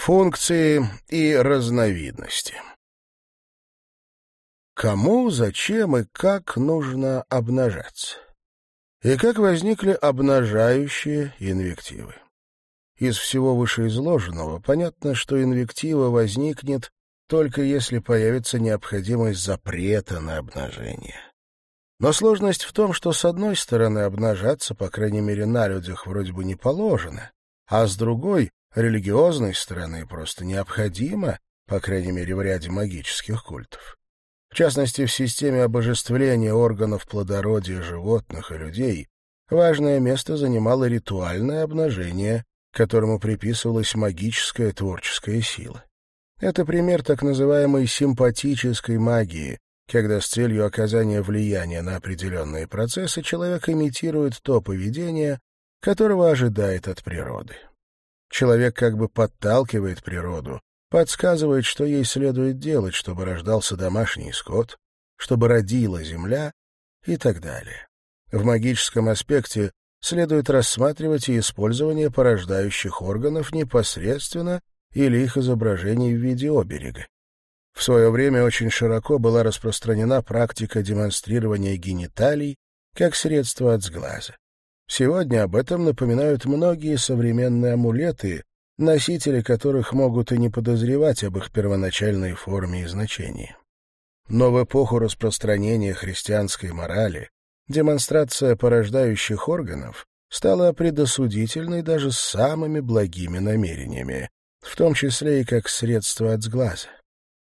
Функции и разновидности. Кому, зачем и как нужно обнажаться? И как возникли обнажающие инвективы? Из всего вышеизложенного понятно, что инвектива возникнет только если появится необходимость запрета на обнажение. Но сложность в том, что с одной стороны обнажаться, по крайней мере на людях, вроде бы не положено, а с другой религиозной стороны просто необходимо, по крайней мере в ряде магических культов. В частности, в системе обожествления органов плодородия животных и людей важное место занимало ритуальное обнажение, которому приписывалась магическая творческая сила. Это пример так называемой симпатической магии, когда с целью оказания влияния на определенные процессы человек имитирует то поведение, которого ожидает от природы. Человек как бы подталкивает природу, подсказывает, что ей следует делать, чтобы рождался домашний скот, чтобы родила земля и так далее. В магическом аспекте следует рассматривать и использование порождающих органов непосредственно или их изображений в виде оберега. В свое время очень широко была распространена практика демонстрирования гениталий как средство от сглаза. Сегодня об этом напоминают многие современные амулеты, носители которых могут и не подозревать об их первоначальной форме и значении. Но в эпоху распространения христианской морали демонстрация порождающих органов стала предосудительной даже с самыми благими намерениями, в том числе и как средство от сглаза.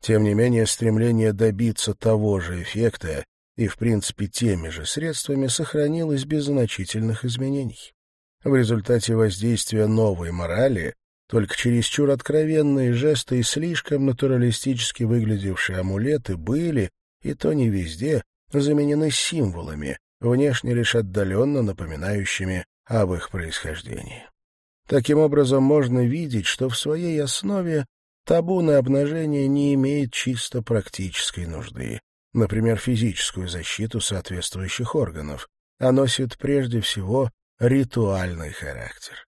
Тем не менее, стремление добиться того же эффекта и, в принципе, теми же средствами сохранилось без значительных изменений. В результате воздействия новой морали только чересчур откровенные жесты и слишком натуралистически выглядевшие амулеты были, и то не везде, заменены символами, внешне лишь отдаленно напоминающими об их происхождении. Таким образом, можно видеть, что в своей основе табу на обнажение не имеет чисто практической нужды, например, физическую защиту соответствующих органов, а носит прежде всего ритуальный характер.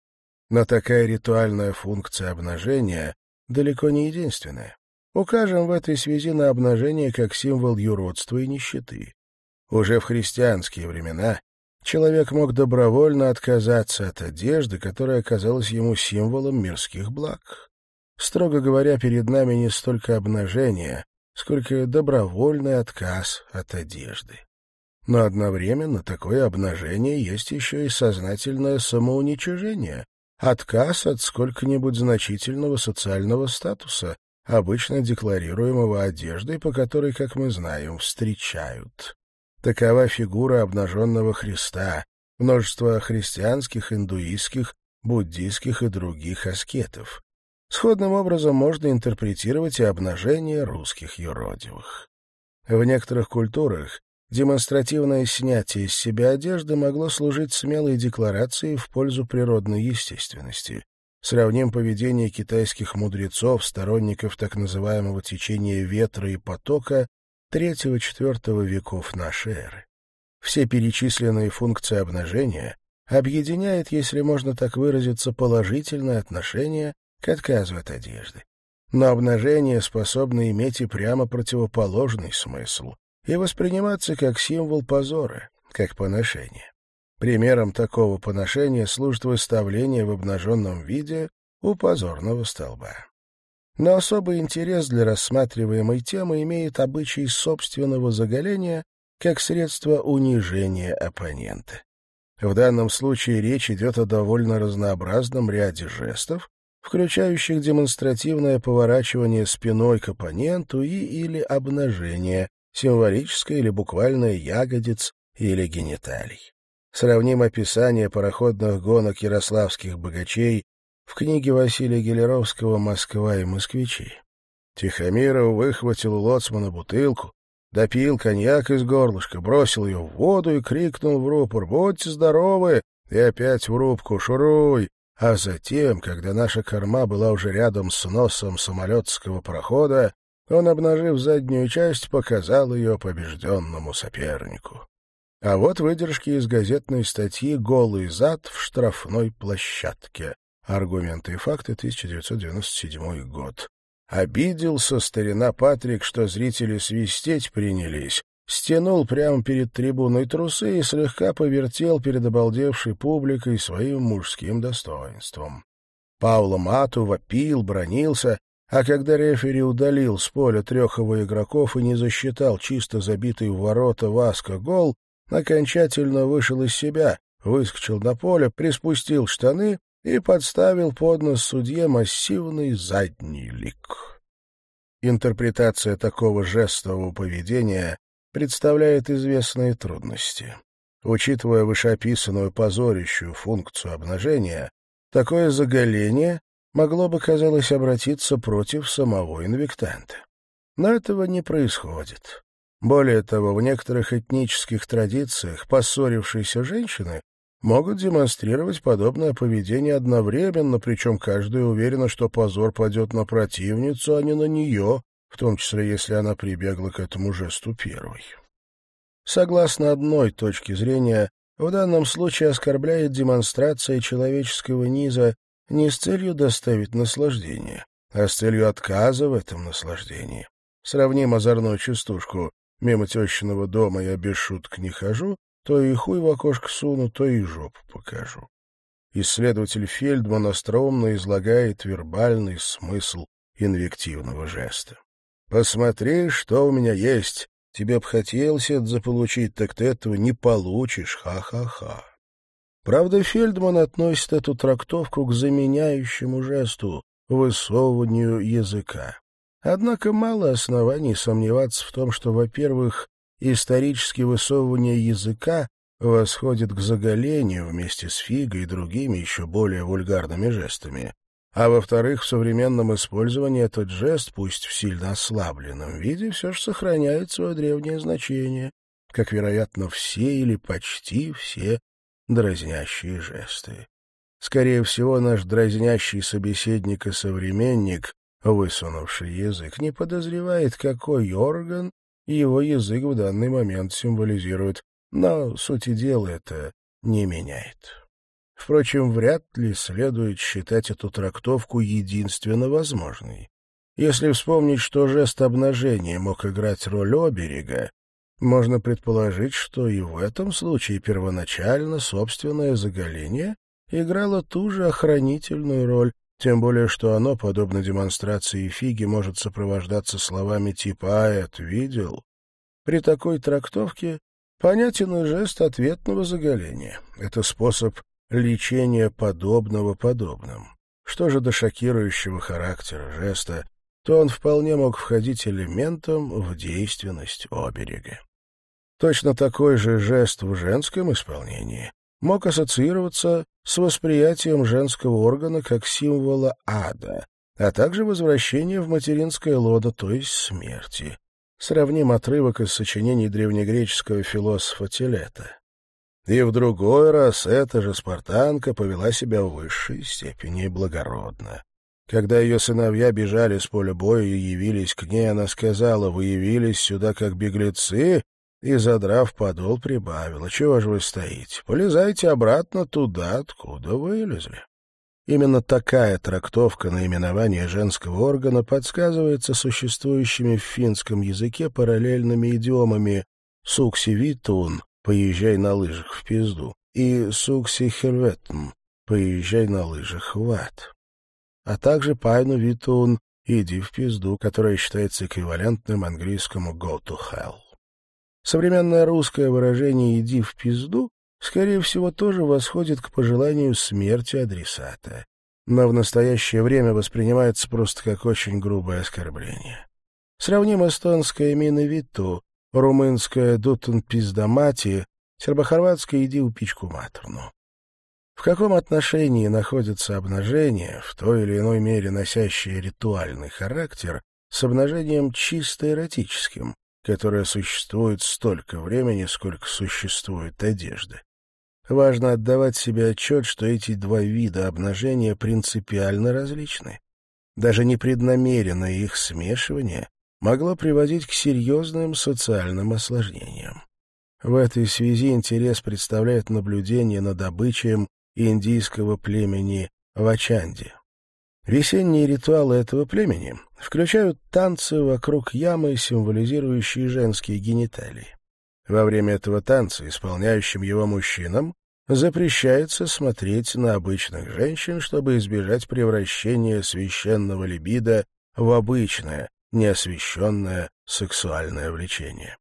Но такая ритуальная функция обнажения далеко не единственная. Укажем в этой связи на обнажение как символ юродства и нищеты. Уже в христианские времена человек мог добровольно отказаться от одежды, которая оказалась ему символом мирских благ. Строго говоря, перед нами не столько обнажение, сколько добровольный отказ от одежды. Но одновременно такое обнажение есть еще и сознательное самоуничижение, отказ от сколько-нибудь значительного социального статуса, обычно декларируемого одеждой, по которой, как мы знаем, встречают. Такова фигура обнаженного Христа, множество христианских, индуистских, буддийских и других аскетов. Сходным образом можно интерпретировать и обнажение русских юродивых. В некоторых культурах демонстративное снятие из себя одежды могло служить смелой декларацией в пользу природной естественности. Сравним поведение китайских мудрецов, сторонников так называемого течения ветра и потока III-IV веков нашей эры. Все перечисленные функции обнажения объединяет, если можно так выразиться, положительное отношение к отказу от одежды. Но обнажение способно иметь и прямо противоположный смысл и восприниматься как символ позора, как поношение. Примером такого поношения служит выставление в обнаженном виде у позорного столба. Но особый интерес для рассматриваемой темы имеет обычай собственного заголения как средство унижения оппонента. В данном случае речь идет о довольно разнообразном ряде жестов, включающих демонстративное поворачивание спиной к оппоненту и или обнажение, символическое или буквальное ягодиц или гениталий. Сравним описание пароходных гонок ярославских богачей в книге Василия Гелеровского «Москва и москвичи». Тихомиров выхватил у лоцмана бутылку, допил коньяк из горлышка, бросил ее в воду и крикнул в рупор «Будьте здоровы!» и опять в рубку «Шуруй!» А затем, когда наша корма была уже рядом с носом самолетского прохода, он, обнажив заднюю часть, показал ее побежденному сопернику. А вот выдержки из газетной статьи «Голый зад в штрафной площадке». Аргументы и факты, 1997 год. Обиделся старина Патрик, что зрители свистеть принялись, стянул прямо перед трибуной трусы и слегка повертел перед обалдевшей публикой своим мужским достоинством. Пауло Мату вопил, бронился, а когда рефери удалил с поля трех его игроков и не засчитал чисто забитый в ворота Васка гол, окончательно вышел из себя, выскочил на поле, приспустил штаны и подставил под нос судье массивный задний лик. Интерпретация такого жестового поведения представляет известные трудности. Учитывая вышеописанную позорящую функцию обнажения, такое заголение могло бы, казалось, обратиться против самого инвектанта. Но этого не происходит. Более того, в некоторых этнических традициях поссорившиеся женщины могут демонстрировать подобное поведение одновременно, причем каждая уверена, что позор падет на противницу, а не на нее, в том числе если она прибегла к этому жесту первой. Согласно одной точке зрения, в данном случае оскорбляет демонстрация человеческого низа не с целью доставить наслаждение, а с целью отказа в этом наслаждении. Сравним озорную частушку «Мимо тещиного дома я без шуток не хожу» То и хуй в окошко суну, то и жопу покажу. Исследователь Фельдман остроумно излагает вербальный смысл инвективного жеста. «Посмотри, что у меня есть. Тебе б хотелось это заполучить, так ты этого не получишь. Ха-ха-ха». Правда, Фельдман относит эту трактовку к заменяющему жесту, высовыванию языка. Однако мало оснований сомневаться в том, что, во-первых, исторически высовывание языка восходит к заголению вместе с фигой и другими еще более вульгарными жестами. А во-вторых, в современном использовании этот жест, пусть в сильно ослабленном виде, все же сохраняет свое древнее значение, как, вероятно, все или почти все дразнящие жесты. Скорее всего, наш дразнящий собеседник и современник, высунувший язык, не подозревает, какой орган его язык в данный момент символизирует, но сути дела это не меняет. Впрочем, вряд ли следует считать эту трактовку единственно возможной. Если вспомнить, что жест обнажения мог играть роль оберега, можно предположить, что и в этом случае первоначально собственное заголение играло ту же охранительную роль, тем более, что оно, подобно демонстрации фиги, может сопровождаться словами типа «Аэт видел?». При такой трактовке понятен и жест ответного заголения. Это способ лечения подобного подобным. Что же до шокирующего характера жеста, то он вполне мог входить элементом в действенность оберега. Точно такой же жест в женском исполнении мог ассоциироваться с восприятием женского органа как символа ада, а также возвращения в материнское лодо, то есть смерти. Сравним отрывок из сочинений древнегреческого философа Телета. И в другой раз эта же спартанка повела себя в высшей степени благородно. Когда ее сыновья бежали с поля боя и явились к ней, она сказала, «Вы явились сюда как беглецы, и, задрав подол, прибавила. «Чего же вы стоите? Полезайте обратно туда, откуда вылезли». Именно такая трактовка наименования женского органа подсказывается существующими в финском языке параллельными идиомами «сукси-витун» — «поезжай на лыжах в пизду» и «сукси-херветн» — «поезжай на лыжах в ад», а также «пайну-витун» — «иди в пизду», которая считается эквивалентным английскому «go to hell». Современное русское выражение «иди в пизду» скорее всего тоже восходит к пожеланию смерти адресата, но в настоящее время воспринимается просто как очень грубое оскорбление. Сравним эстонское «мина виту», румынское «дутун пиздамати», сербохорватское «иди у пичку матерну». В каком отношении находится обнажение, в той или иной мере носящее ритуальный характер, с обнажением чисто эротическим, которая существует столько времени, сколько существует одежда. Важно отдавать себе отчет, что эти два вида обнажения принципиально различны. Даже непреднамеренное их смешивание могло приводить к серьезным социальным осложнениям. В этой связи интерес представляет наблюдение над обычаем индийского племени вачанди. Весенние ритуалы этого племени включают танцы вокруг ямы, символизирующие женские гениталии. Во время этого танца исполняющим его мужчинам запрещается смотреть на обычных женщин, чтобы избежать превращения священного либидо в обычное, неосвященное сексуальное влечение.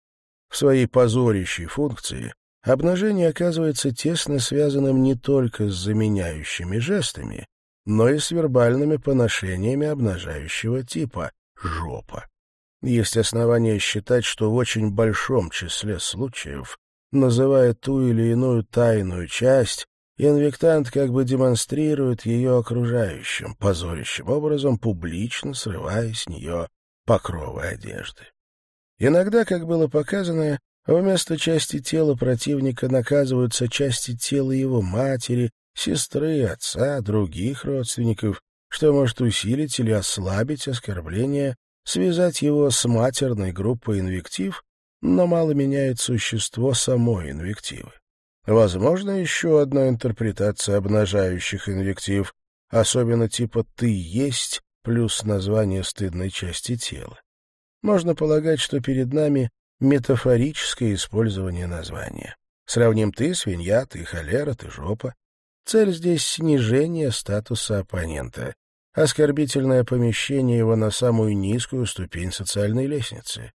В своей позорящей функции обнажение оказывается тесно связанным не только с заменяющими жестами, но и с вербальными поношениями обнажающего типа — жопа. Есть основания считать, что в очень большом числе случаев, называя ту или иную тайную часть, инвектант как бы демонстрирует ее окружающим, позорящим образом, публично срывая с нее покровы одежды. Иногда, как было показано, вместо части тела противника наказываются части тела его матери, сестры, отца, других родственников, что может усилить или ослабить оскорбление, связать его с матерной группой инвектив, но мало меняет существо самой инвективы. Возможно, еще одна интерпретация обнажающих инвектив, особенно типа «ты есть» плюс название стыдной части тела. Можно полагать, что перед нами метафорическое использование названия. Сравним «ты» — свинья, «ты» — холера, «ты» — жопа. Цель здесь снижение статуса оппонента, оскорбительное помещение его на самую низкую ступень социальной лестницы.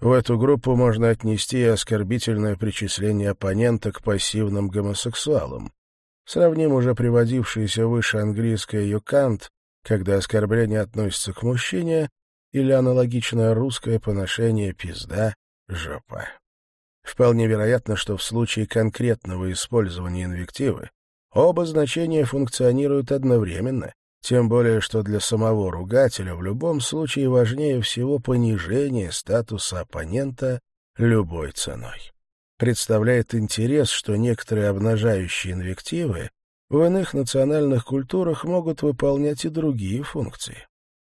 В эту группу можно отнести и оскорбительное причисление оппонента к пассивным гомосексуалам. Сравним уже приводившееся выше английское «юкант», когда оскорбление относится к мужчине, или аналогичное русское поношение «пизда», «жопа». Вполне вероятно, что в случае конкретного использования инвективы Оба значения функционируют одновременно, тем более что для самого ругателя в любом случае важнее всего понижение статуса оппонента любой ценой. Представляет интерес, что некоторые обнажающие инвективы в иных национальных культурах могут выполнять и другие функции.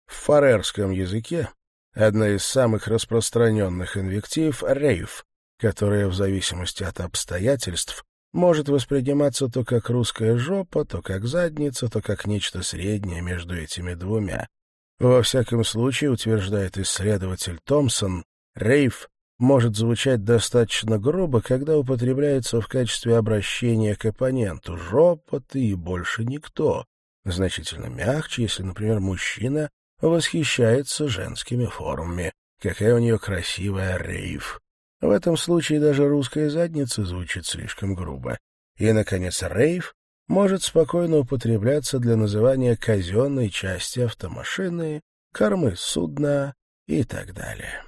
В фарерском языке одна из самых распространенных инвектив — рейв, которая в зависимости от обстоятельств может восприниматься то как русская жопа, то как задница, то как нечто среднее между этими двумя. Во всяком случае, утверждает исследователь Томпсон, рейв может звучать достаточно грубо, когда употребляется в качестве обращения к оппоненту «жопа ты и больше никто», значительно мягче, если, например, мужчина восхищается женскими формами. Какая у нее красивая рейв. В этом случае даже русская задница звучит слишком грубо. И, наконец, рейв может спокойно употребляться для называния казенной части автомашины, кормы судна и так далее.